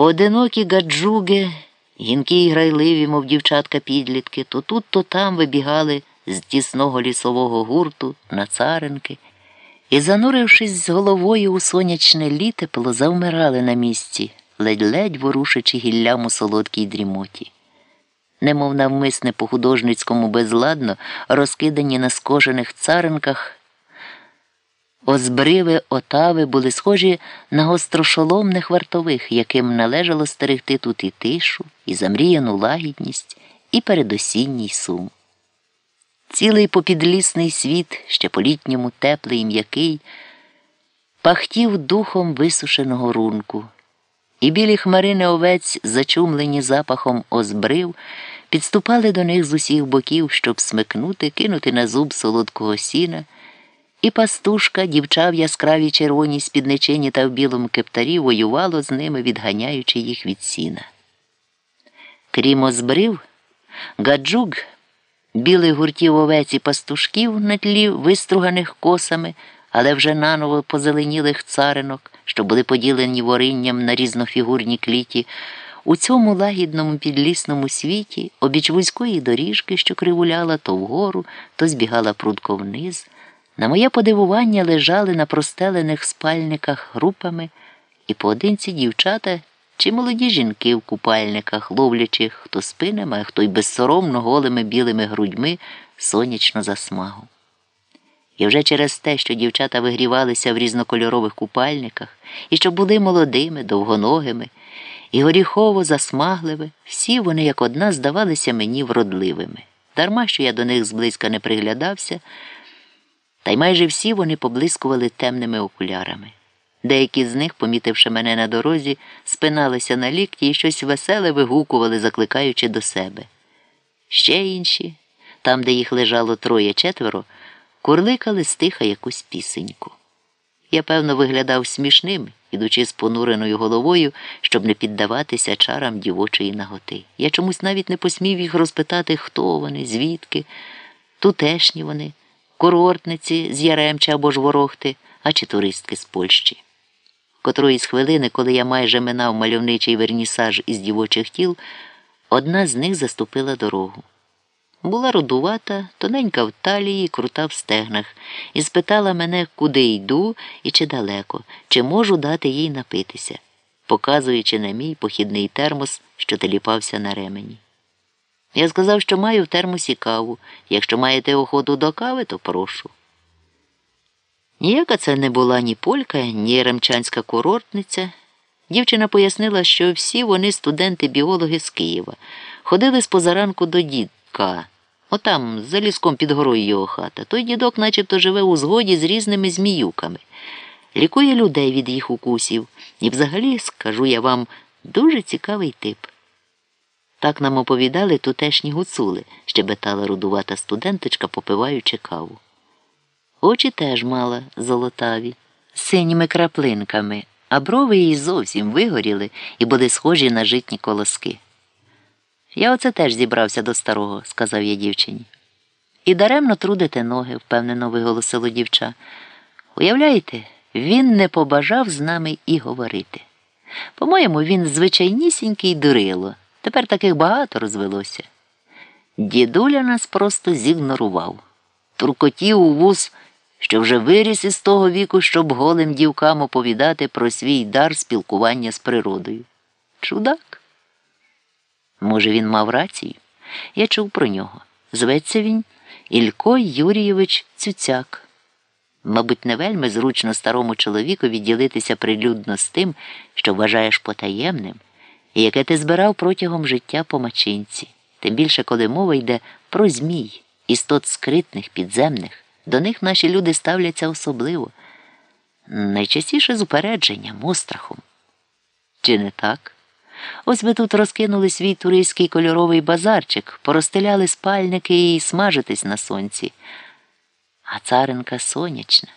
Поодинокі гаджуги, гінки й грайливі, мов дівчатка підлітки, то тут, то там вибігали з тісного лісового гурту на царинки і, занурившись з головою у сонячне літепло, завмирали на місці, ледь-ледь ворушачи гіллям у солодкій дрімоті. Немов навмисне по художницькому безладно, розкидані на скожених царинках, озбриви отави були схожі на гострошоломних вартових, яким належало стерегти тут і тишу, і замріяну лагідність, і передосінній сум. Цілий попідлісний світ, ще по літньому теплий і м'який, пахтів духом висушеного рунку, і білі хмарини овець, зачумлені запахом озбрив, підступали до них з усіх боків, щоб смикнути, кинути на зуб солодкого сіна, і пастушка, дівча в яскравій червоній спідничині та в білому кептарі воювало з ними, відганяючи їх від сіна. Крім озбрив, гаджуг білих гуртів овець і пастушків на тлі виструганих косами, але вже наново позеленілих царинок, що були поділені воринням на різнофігурні кліті, у цьому лагідному підлісному світі, обіч вузької доріжки, що кривуляла то вгору, то збігала прудко вниз, на моє подивування лежали на простелених спальниках групами і поодинці дівчата чи молоді жінки в купальниках, ловлячи хто спинами, а хто й безсоромно голими білими грудьми сонячну засмагу. І вже через те, що дівчата вигрівалися в різнокольорових купальниках, і що були молодими, довгоногими, і горіхово засмагливі, всі вони, як одна, здавалися мені вродливими. Дарма що я до них зблизька не приглядався, та й майже всі вони поблискували темними окулярами. Деякі з них, помітивши мене на дорозі, спиналися на лікті і щось веселе вигукували, закликаючи до себе. Ще інші, там, де їх лежало троє-четверо, курликали стиха якусь пісеньку. Я, певно, виглядав смішним, ідучи з понуреною головою, щоб не піддаватися чарам дівочої наготи. Я чомусь навіть не посмів їх розпитати, хто вони, звідки, тутешні вони, курортниці з Яремча або ж Ворохти, а чи туристки з Польщі. Котрої з хвилини, коли я майже минав мальовничий вернісаж із дівочих тіл, одна з них заступила дорогу. Була рудувата, тоненька в талії, крута в стегнах, і спитала мене, куди йду і чи далеко, чи можу дати їй напитися, показуючи на мій похідний термос, що теліпався на ремені. Я сказав, що маю в термосі каву. Якщо маєте охоту до кави, то прошу. Ніяка це не була ні полька, ні ремчанська курортниця. Дівчина пояснила, що всі вони студенти-біологи з Києва, ходили з позаранку до дідка. Отам, за ліском під горою його хата. Той дідок начебто живе у згоді з різними зміюками, лікує людей від їх укусів. І взагалі, скажу я вам, дуже цікавий тип. Так нам оповідали тутешні гуцули, щебетала рудувата студенточка, попиваючи каву. Очі теж мала золотаві, з синіми краплинками, а брови їй зовсім вигоріли і були схожі на житні колоски. Я оце теж зібрався до старого, сказав я дівчині. І даремно трудите ноги, впевнено виголосило дівча. Уявляєте, він не побажав з нами і говорити. По-моєму, він звичайнісінький дурило. Тепер таких багато розвелося. Дідуля нас просто зігнорував, туркотів у вуз що вже виріс із того віку, щоб голим дівкам оповідати про свій дар спілкування з природою. Чудак. Може, він мав рацію? Я чув про нього. Зветься він Ілько Юрійович Цюцяк. Мабуть, не вельми зручно старому чоловікові ділитися прилюдно з тим, що вважаєш потаємним, яке ти збирав протягом життя по мачинці, тим більше, коли мова йде про змій, істот скритних, підземних. До них наші люди ставляться особливо, найчастіше з упередженням, острахом. Чи не так? Ось ви тут розкинули свій туристський кольоровий базарчик, поростеляли спальники і смажитесь на сонці. А царинка сонячна.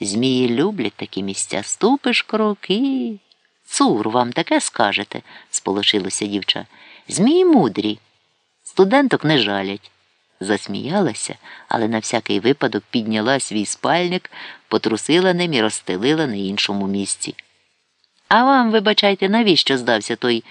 Змії люблять такі місця. Ступиш крок і. Цур, вам таке скажете, сполошилося дівча. Змії мудрі. Студенток не жалять засміялася, але на всякий випадок підняла свій спальник, потрусила ним і розстелила на іншому місці. А вам, вибачайте, навіщо здався той